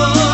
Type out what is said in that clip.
people